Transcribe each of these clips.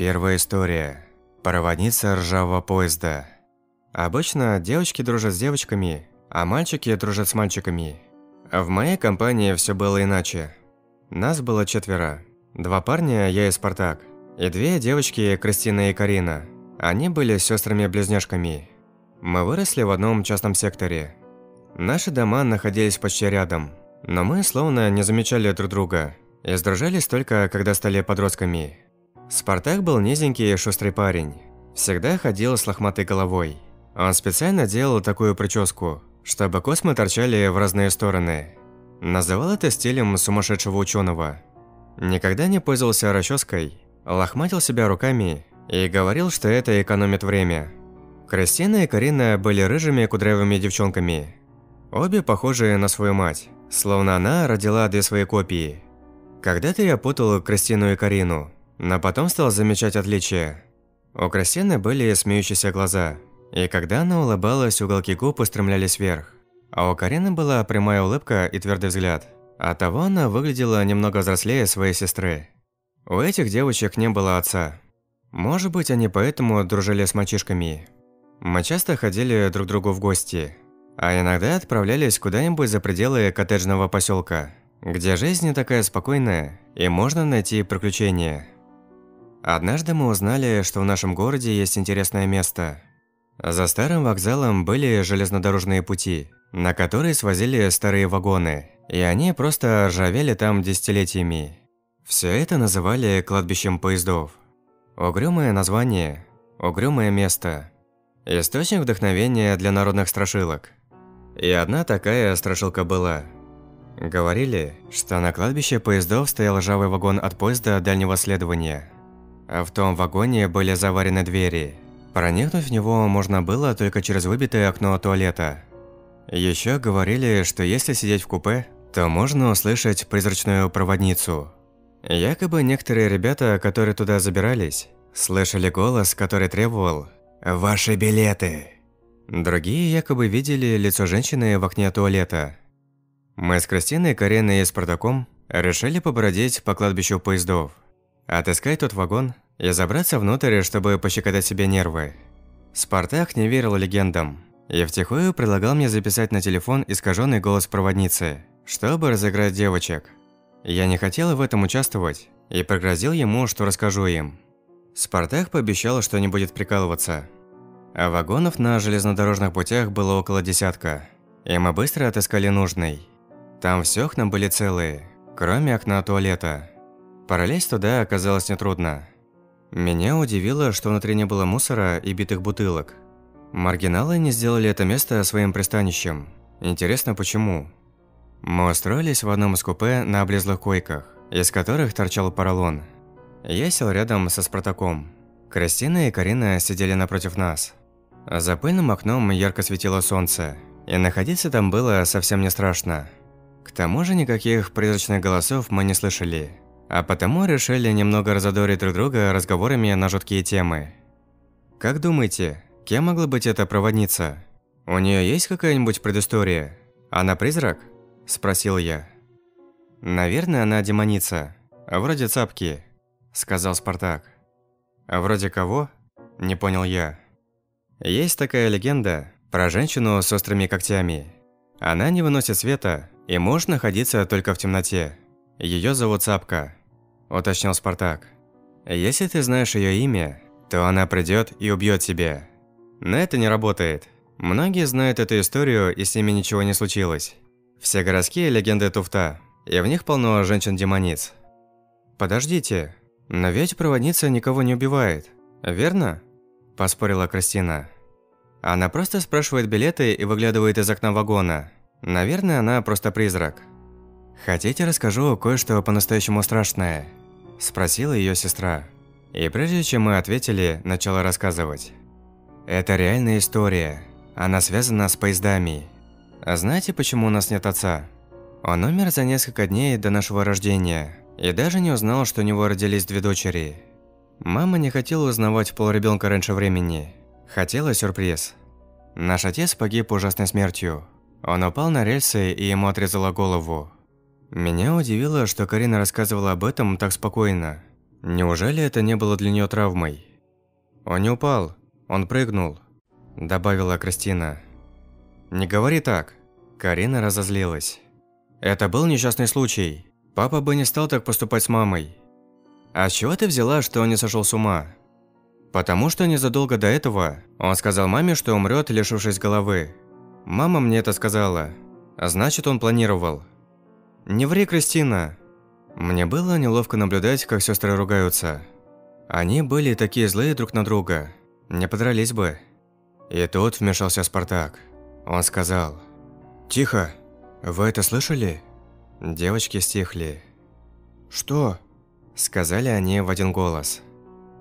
Первая история. Проводница ржавого поезда. Обычно девочки дружат с девочками, а мальчики дружат с мальчиками. В моей компании все было иначе. Нас было четверо. Два парня, я и Спартак. И две девочки, Кристина и Карина. Они были сестрами-близняшками. Мы выросли в одном частном секторе. Наши дома находились почти рядом. Но мы словно не замечали друг друга. И сдружались только, когда стали подростками. Спартак был низенький и шустрый парень. Всегда ходил с лохматой головой. Он специально делал такую прическу, чтобы космы торчали в разные стороны. Называл это стилем сумасшедшего ученого. Никогда не пользовался расческой, лохматил себя руками и говорил, что это экономит время. Кристина и Карина были рыжими кудрявыми девчонками. Обе похожие на свою мать, словно она родила две свои копии. Когда-то я путал Кристину и Карину, но потом стал замечать отличия. У Кристины были смеющиеся глаза, и когда она улыбалась, уголки губ устремлялись вверх. А у Карины была прямая улыбка и твердый взгляд. Оттого она выглядела немного взрослее своей сестры. У этих девочек не было отца. Может быть, они поэтому дружили с мальчишками. Мы часто ходили друг к другу в гости, а иногда отправлялись куда-нибудь за пределы коттеджного поселка где жизнь не такая спокойная и можно найти приключения. Однажды мы узнали, что в нашем городе есть интересное место. За старым вокзалом были железнодорожные пути, на которые свозили старые вагоны, и они просто ржавели там десятилетиями. Все это называли кладбищем поездов. Угрюмое название, угрюмое место. Источник вдохновения для народных страшилок. И одна такая страшилка была – Говорили, что на кладбище поездов стоял ржавый вагон от поезда дальнего следования. В том вагоне были заварены двери. Проникнуть в него можно было только через выбитое окно туалета. Еще говорили, что если сидеть в купе, то можно услышать призрачную проводницу. Якобы некоторые ребята, которые туда забирались, слышали голос, который требовал «Ваши билеты!». Другие якобы видели лицо женщины в окне туалета – мы с Кристиной, Кариной и Спартаком решили побродить по кладбищу поездов, отыскать тот вагон и забраться внутрь, чтобы пощекотать себе нервы. Спартак не верил легендам и втихую предлагал мне записать на телефон искаженный голос проводницы, чтобы разыграть девочек. Я не хотел в этом участвовать и пригрозил ему, что расскажу им. Спартак пообещал, что не будет прикалываться. А вагонов на железнодорожных путях было около десятка, и мы быстро отыскали нужный. Там все окна были целые, кроме окна туалета. Пролезть туда оказалось нетрудно. Меня удивило, что внутри не было мусора и битых бутылок. Маргиналы не сделали это место своим пристанищем. Интересно, почему? Мы устроились в одном из купе на облезлых койках, из которых торчал поролон. Я сел рядом со Спартаком. Кристина и Карина сидели напротив нас. За пыльным окном ярко светило солнце, и находиться там было совсем не страшно. К тому же никаких призрачных голосов мы не слышали, а потому решили немного разодорить друг друга разговорами на жуткие темы. Как думаете, кем могла быть эта проводница? У нее есть какая-нибудь предыстория? Она призрак? Спросил я. Наверное, она демоница. Вроде цапки, сказал Спартак. А вроде кого? Не понял я. Есть такая легенда про женщину с острыми когтями. Она не выносит света и может находиться только в темноте. Ее зовут Цапка, уточнил Спартак. Если ты знаешь ее имя, то она придет и убьет тебя. Но это не работает. Многие знают эту историю, и с ними ничего не случилось. Все городские легенды туфта, и в них полно женщин-демониц. Подождите, но ведь проводница никого не убивает, верно? Поспорила Кристина. Она просто спрашивает билеты и выглядывает из окна вагона. Наверное, она просто призрак. «Хотите, расскажу кое-что по-настоящему страшное?» Спросила ее сестра. И прежде чем мы ответили, начала рассказывать. «Это реальная история. Она связана с поездами. А знаете, почему у нас нет отца? Он умер за несколько дней до нашего рождения и даже не узнал, что у него родились две дочери. Мама не хотела узнавать полуребенка раньше времени. Хотела сюрприз. Наш отец погиб ужасной смертью. Он упал на рельсы, и ему отрезало голову. Меня удивило, что Карина рассказывала об этом так спокойно. Неужели это не было для нее травмой? «Он не упал, он прыгнул», – добавила Кристина. «Не говори так», – Карина разозлилась. «Это был несчастный случай. Папа бы не стал так поступать с мамой». «А с чего ты взяла, что он не сошел с ума?» «Потому что незадолго до этого он сказал маме, что умрет, лишившись головы. Мама мне это сказала. Значит, он планировал». «Не ври, Кристина!» Мне было неловко наблюдать, как сестры ругаются. Они были такие злые друг на друга. Не подрались бы. И тут вмешался Спартак. Он сказал. «Тихо! Вы это слышали?» Девочки стихли. «Что?» Сказали они в один голос.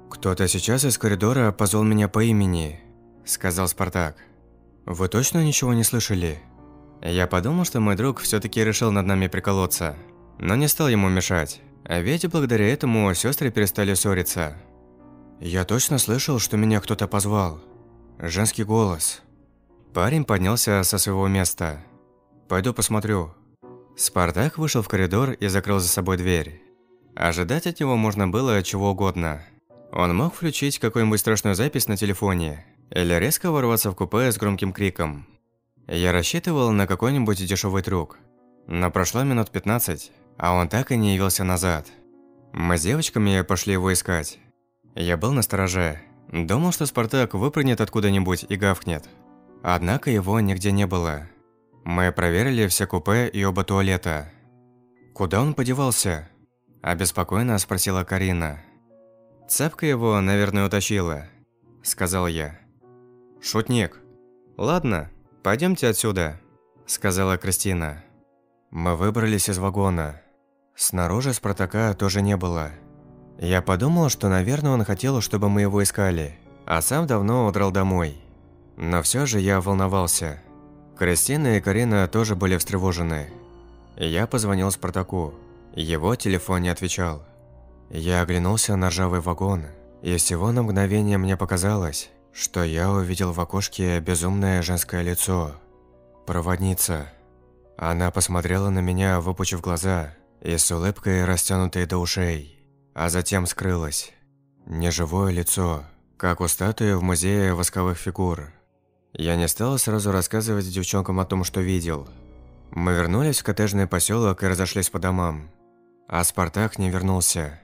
«Кто-то сейчас из коридора позвал меня по имени», сказал Спартак. «Вы точно ничего не слышали?» Я подумал, что мой друг все таки решил над нами приколоться, но не стал ему мешать. А ведь благодаря этому сестры перестали ссориться. Я точно слышал, что меня кто-то позвал. Женский голос. Парень поднялся со своего места. Пойду посмотрю. Спартак вышел в коридор и закрыл за собой дверь. Ожидать от него можно было чего угодно. Он мог включить какую-нибудь страшную запись на телефоне или резко ворваться в купе с громким криком. Я рассчитывал на какой-нибудь дешевый трюк. Но прошло минут 15, а он так и не явился назад. Мы с девочками пошли его искать. Я был на стороже. Думал, что Спартак выпрыгнет откуда-нибудь и гавкнет. Однако его нигде не было. Мы проверили все купе и оба туалета. «Куда он подевался?» – обеспокоенно спросила Карина. «Цепка его, наверное, утащила», – сказал я. «Шутник. Ладно, пойдемте отсюда», – сказала Кристина. Мы выбрались из вагона. Снаружи Спартака тоже не было. Я подумал, что, наверное, он хотел, чтобы мы его искали, а сам давно удрал домой. Но все же я волновался. Кристина и Карина тоже были встревожены. Я позвонил Спартаку. Его телефон не отвечал. Я оглянулся на ржавый вагон, и всего на мгновение мне показалось, что я увидел в окошке безумное женское лицо. Проводница. Она посмотрела на меня, выпучив глаза, и с улыбкой, растянутой до ушей, а затем скрылась. Неживое лицо, как у статуи в музее восковых фигур. Я не стал сразу рассказывать девчонкам о том, что видел. Мы вернулись в коттеджный поселок и разошлись по домам. А Спартак не вернулся.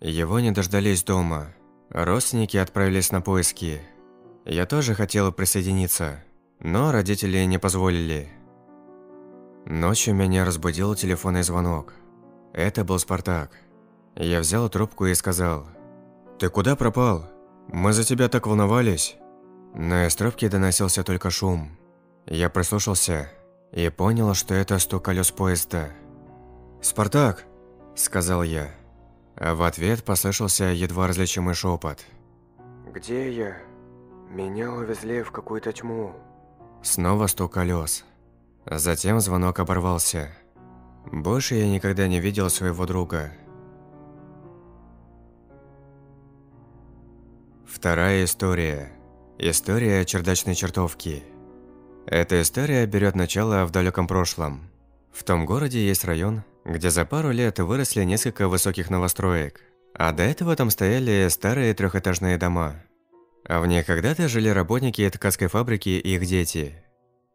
Его не дождались дома. Родственники отправились на поиски. Я тоже хотел присоединиться, но родители не позволили. Ночью меня разбудил телефонный звонок. Это был Спартак. Я взял трубку и сказал, «Ты куда пропал? Мы за тебя так волновались». Но из трубки доносился только шум. Я прислушался и понял, что это стук колес поезда. «Спартак!» – сказал я. А в ответ послышался едва различимый шепот. «Где я? Меня увезли в какую-то тьму». Снова стук колес. Затем звонок оборвался. Больше я никогда не видел своего друга. Вторая история. История чердачной чертовки. Эта история берет начало в далеком прошлом. В том городе есть район, где за пару лет выросли несколько высоких новостроек, а до этого там стояли старые трехэтажные дома. А в них когда-то жили работники ткацкой фабрики и их дети.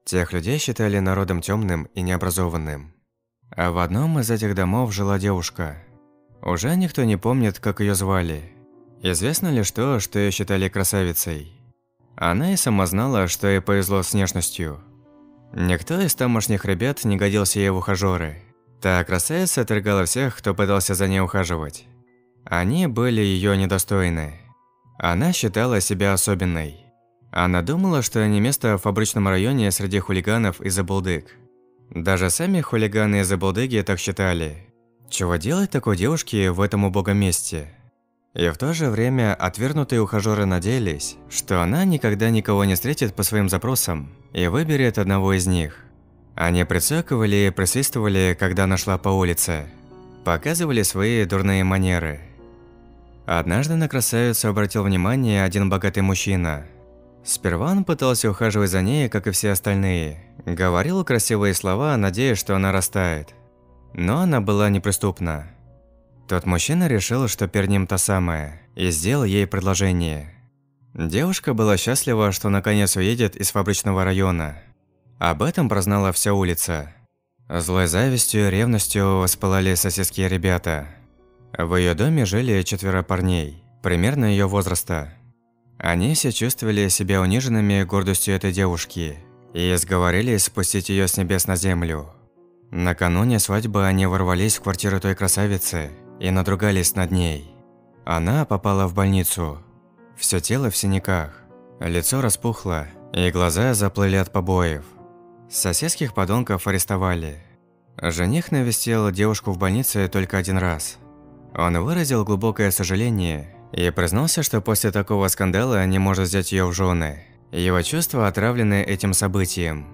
Тех людей считали народом темным и необразованным. А в одном из этих домов жила девушка. Уже никто не помнит, как ее звали. Известно лишь то, что ее считали красавицей. Она и сама знала, что ей повезло с внешностью. Никто из тамошних ребят не годился ей в ухажёры. Та красавица отвергала всех, кто пытался за ней ухаживать. Они были ее недостойны. Она считала себя особенной. Она думала, что не место в фабричном районе среди хулиганов и забулдык. Даже сами хулиганы и забулдыги так считали. Чего делать такой девушке в этом убогом месте? И в то же время отвергнутые ухажёры надеялись, что она никогда никого не встретит по своим запросам и выберет одного из них. Они прицокивали и присвистывали, когда нашла по улице. Показывали свои дурные манеры. Однажды на красавицу обратил внимание один богатый мужчина – Сперва он пытался ухаживать за ней, как и все остальные. Говорил красивые слова, надеясь, что она растает. Но она была неприступна. Тот мужчина решил, что перед ним та самая, и сделал ей предложение. Девушка была счастлива, что наконец уедет из фабричного района. Об этом прознала вся улица. Злой завистью и ревностью воспылали соседские ребята. В ее доме жили четверо парней, примерно ее возраста. Они все чувствовали себя униженными гордостью этой девушки и сговорились спустить ее с небес на землю. Накануне свадьбы они ворвались в квартиру той красавицы и надругались над ней. Она попала в больницу. Все тело в синяках, лицо распухло, и глаза заплыли от побоев. Соседских подонков арестовали. Жених навестил девушку в больнице только один раз. Он выразил глубокое сожаление и признался, что после такого скандала не может взять ее в жены. Его чувства отравлены этим событием.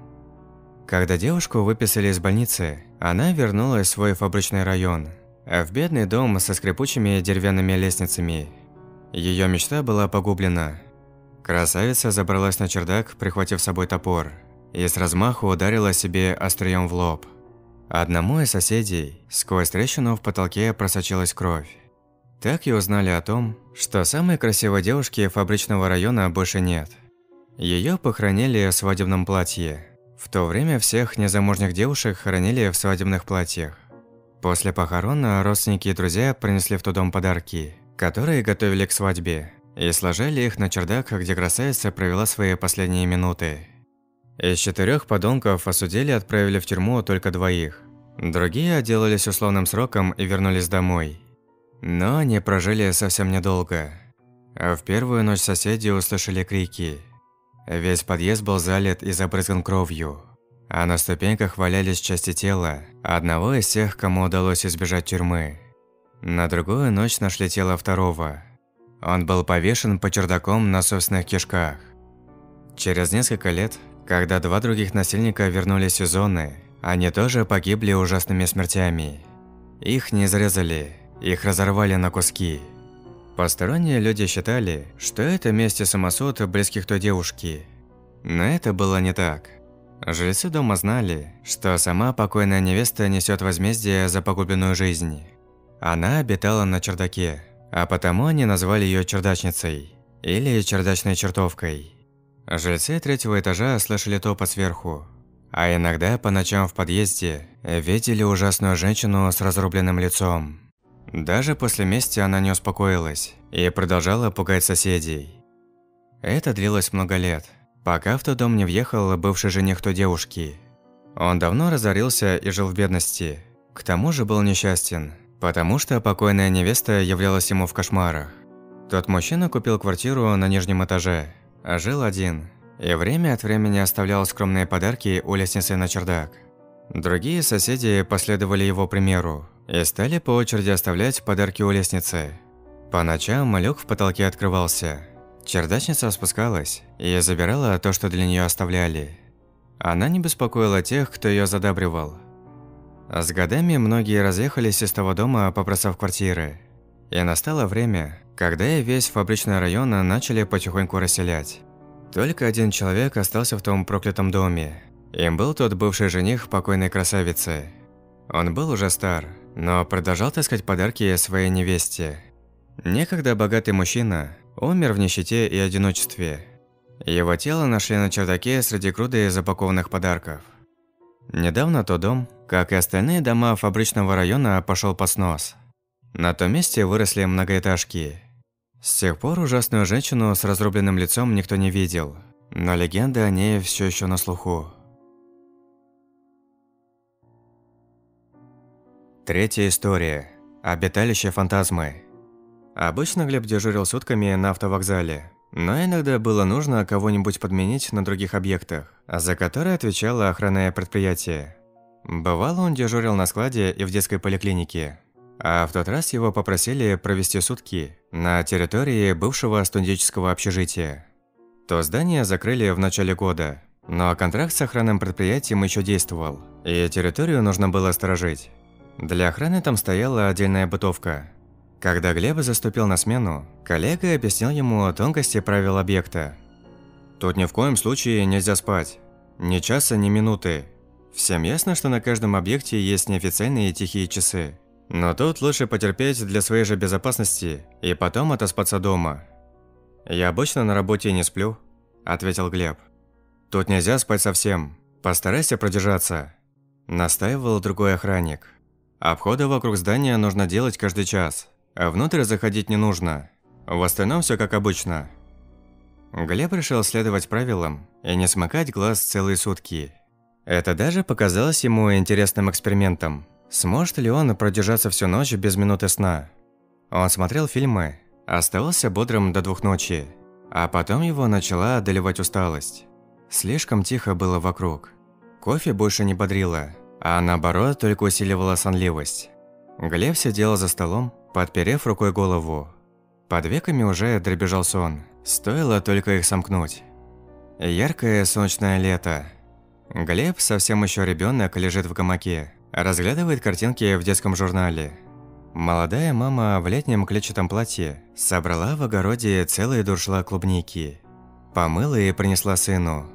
Когда девушку выписали из больницы, она вернулась в свой фабричный район, в бедный дом со скрипучими деревянными лестницами. Ее мечта была погублена. Красавица забралась на чердак, прихватив с собой топор, и с размаху ударила себе острием в лоб. Одному из соседей сквозь трещину в потолке просочилась кровь. Так и узнали о том, что самой красивой девушки фабричного района больше нет. Ее похоронили в свадебном платье. В то время всех незамужних девушек хоронили в свадебных платьях. После похорон родственники и друзья принесли в тот дом подарки, которые готовили к свадьбе, и сложили их на чердак, где красавица провела свои последние минуты. Из четырех подонков осудили и отправили в тюрьму только двоих. Другие отделались условным сроком и вернулись домой. Но они прожили совсем недолго. В первую ночь соседи услышали крики. Весь подъезд был залит и забрызган кровью. А на ступеньках валялись части тела одного из тех, кому удалось избежать тюрьмы. На другую ночь нашли тело второго. Он был повешен по чердаком на собственных кишках. Через несколько лет, когда два других насильника вернулись из зоны, они тоже погибли ужасными смертями. Их не зарезали, их разорвали на куски. Посторонние люди считали, что это месть и самосуд близких той девушки. Но это было не так. Жильцы дома знали, что сама покойная невеста несет возмездие за погубленную жизнь. Она обитала на чердаке, а потому они назвали ее чердачницей или чердачной чертовкой. Жильцы третьего этажа слышали топот сверху, а иногда по ночам в подъезде видели ужасную женщину с разрубленным лицом. Даже после мести она не успокоилась и продолжала пугать соседей. Это длилось много лет, пока в тот дом не въехал бывший жених той девушки. Он давно разорился и жил в бедности. К тому же был несчастен, потому что покойная невеста являлась ему в кошмарах. Тот мужчина купил квартиру на нижнем этаже, а жил один, и время от времени оставлял скромные подарки у лестницы на чердак. Другие соседи последовали его примеру и стали по очереди оставлять подарки у лестницы. По ночам люк в потолке открывался. Чердачница спускалась и забирала то, что для нее оставляли. Она не беспокоила тех, кто ее задабривал. С годами многие разъехались из того дома, попросав квартиры. И настало время, когда и весь фабричный район начали потихоньку расселять. Только один человек остался в том проклятом доме. Им был тот бывший жених покойной красавицы. Он был уже стар, но продолжал таскать подарки своей невесте. Некогда богатый мужчина умер в нищете и одиночестве. Его тело нашли на чердаке среди груды запакованных подарков. Недавно тот дом, как и остальные дома фабричного района, пошел по снос. На том месте выросли многоэтажки. С тех пор ужасную женщину с разрубленным лицом никто не видел, но легенда о ней все еще на слуху. Третья история. Обиталище фантазмы. Обычно Глеб дежурил сутками на автовокзале, но иногда было нужно кого-нибудь подменить на других объектах, за которые отвечало охранное предприятие. Бывало, он дежурил на складе и в детской поликлинике. А в тот раз его попросили провести сутки на территории бывшего студенческого общежития. То здание закрыли в начале года, но контракт с охранным предприятием еще действовал, и территорию нужно было сторожить. Для охраны там стояла отдельная бытовка. Когда Глеб заступил на смену, коллега объяснил ему тонкости правил объекта. Тут ни в коем случае нельзя спать. Ни часа, ни минуты. Всем ясно, что на каждом объекте есть неофициальные тихие часы. Но тут лучше потерпеть для своей же безопасности и потом отоспаться дома. «Я обычно на работе не сплю», – ответил Глеб. «Тут нельзя спать совсем. Постарайся продержаться», – настаивал другой охранник. «Обходы вокруг здания нужно делать каждый час, а внутрь заходить не нужно. В остальном все как обычно». Глеб решил следовать правилам и не смыкать глаз целые сутки. Это даже показалось ему интересным экспериментом. Сможет ли он продержаться всю ночь без минуты сна? Он смотрел фильмы, оставался бодрым до двух ночи, а потом его начала одолевать усталость. Слишком тихо было вокруг. Кофе больше не бодрило, а наоборот только усиливала сонливость. Глеб сидел за столом, подперев рукой голову. Под веками уже дребезжал сон, стоило только их сомкнуть. Яркое солнечное лето – Глеб, совсем еще ребенок, лежит в гамаке, разглядывает картинки в детском журнале. Молодая мама в летнем клетчатом платье собрала в огороде целые дуршла клубники. Помыла и принесла сыну.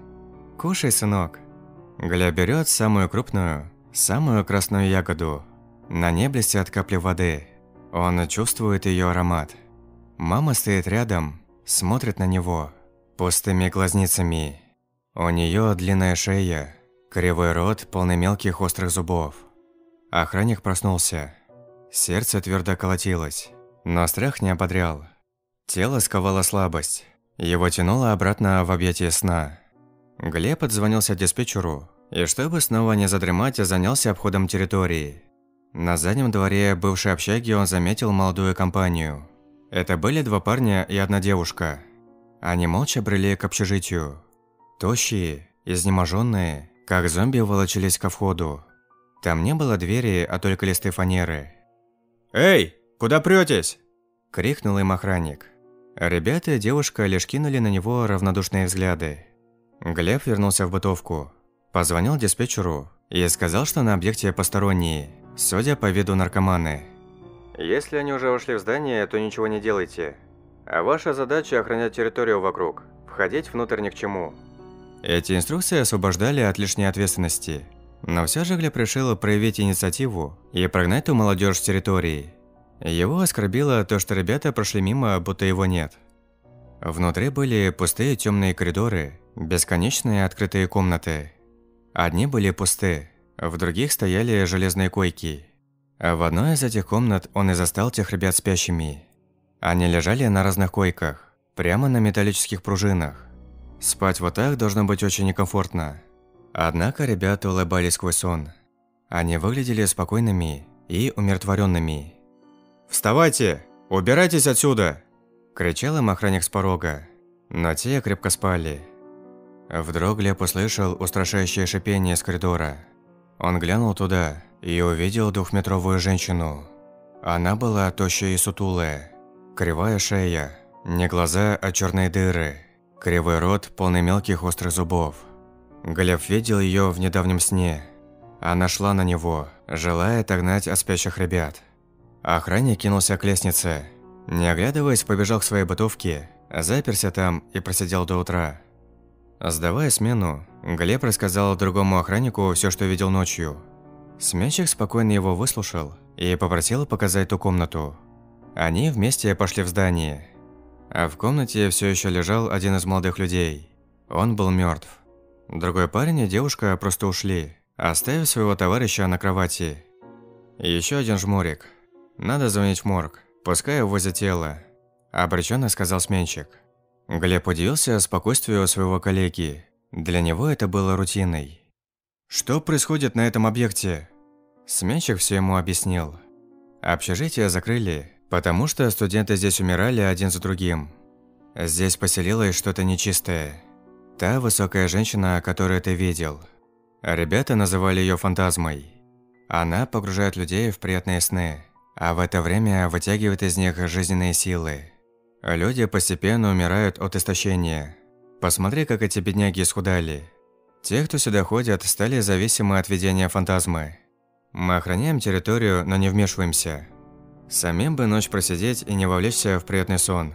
«Кушай, сынок». Глеб берет самую крупную, самую красную ягоду. На ней блестят капли воды. Он чувствует ее аромат. Мама стоит рядом, смотрит на него пустыми глазницами. У нее длинная шея, кривой рот, полный мелких острых зубов. Охранник проснулся. Сердце твердо колотилось, но страх не ободрял. Тело сковало слабость. Его тянуло обратно в объятия сна. Глеб отзвонился диспетчеру, и чтобы снова не задремать, занялся обходом территории. На заднем дворе бывшей общаги он заметил молодую компанию. Это были два парня и одна девушка. Они молча брели к общежитию. Тощие, изнеможенные, как зомби волочились ко входу. Там не было двери, а только листы фанеры. «Эй, куда прётесь?» – крикнул им охранник. Ребята и девушка лишь кинули на него равнодушные взгляды. Глеб вернулся в бытовку, позвонил диспетчеру и сказал, что на объекте посторонние, судя по виду наркоманы. «Если они уже ушли в здание, то ничего не делайте. А ваша задача – охранять территорию вокруг. Входить внутрь ни к чему. Эти инструкции освобождали от лишней ответственности. Но все же Глеб решил проявить инициативу и прогнать ту молодежь с территории. Его оскорбило то, что ребята прошли мимо, будто его нет. Внутри были пустые темные коридоры, бесконечные открытые комнаты. Одни были пусты, в других стояли железные койки. В одной из этих комнат он и застал тех ребят спящими. Они лежали на разных койках, прямо на металлических пружинах. Спать вот так должно быть очень некомфортно. Однако ребята улыбались сквозь сон. Они выглядели спокойными и умиротворенными. «Вставайте! Убирайтесь отсюда!» Кричал им охранник с порога. Но те крепко спали. Вдруг Глеб услышал устрашающее шипение с коридора. Он глянул туда и увидел двухметровую женщину. Она была тощая и сутулая. Кривая шея, не глаза, а черные дыры. Кривой рот, полный мелких острых зубов. Глеб видел ее в недавнем сне. Она шла на него, желая отогнать от спящих ребят. Охранник кинулся к лестнице. Не оглядываясь, побежал к своей бытовке, заперся там и просидел до утра. Сдавая смену, Глеб рассказал другому охраннику все, что видел ночью. Сменщик спокойно его выслушал и попросил показать ту комнату. Они вместе пошли в здание – а в комнате все еще лежал один из молодых людей. Он был мертв. Другой парень и девушка просто ушли, оставив своего товарища на кровати. Еще один жмурик. Надо звонить в морг, пускай увозят тело. Обреченно сказал сменщик. Глеб удивился спокойствию своего коллеги. Для него это было рутиной. «Что происходит на этом объекте?» Сменщик все ему объяснил. Общежитие закрыли, Потому что студенты здесь умирали один за другим. Здесь поселилось что-то нечистое. Та высокая женщина, которую ты видел. Ребята называли ее фантазмой. Она погружает людей в приятные сны, а в это время вытягивает из них жизненные силы. Люди постепенно умирают от истощения. Посмотри, как эти бедняги исхудали. Те, кто сюда ходят, стали зависимы от видения фантазмы. Мы охраняем территорию, но не вмешиваемся. Самим бы ночь просидеть и не вовлечься в приятный сон.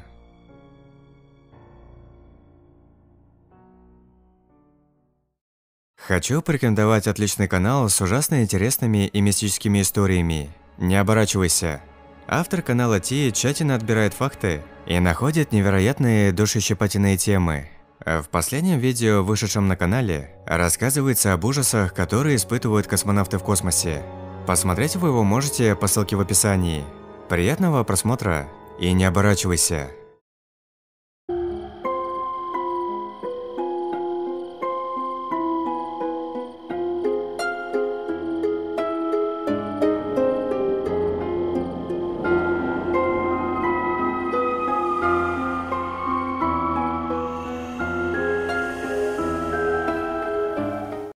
Хочу порекомендовать отличный канал с ужасно интересными и мистическими историями. Не оборачивайся. Автор канала Ти тщательно отбирает факты и находит невероятные душещипательные темы. В последнем видео, вышедшем на канале, рассказывается об ужасах, которые испытывают космонавты в космосе. Посмотреть вы его можете по ссылке в описании. Приятного просмотра и не оборачивайся.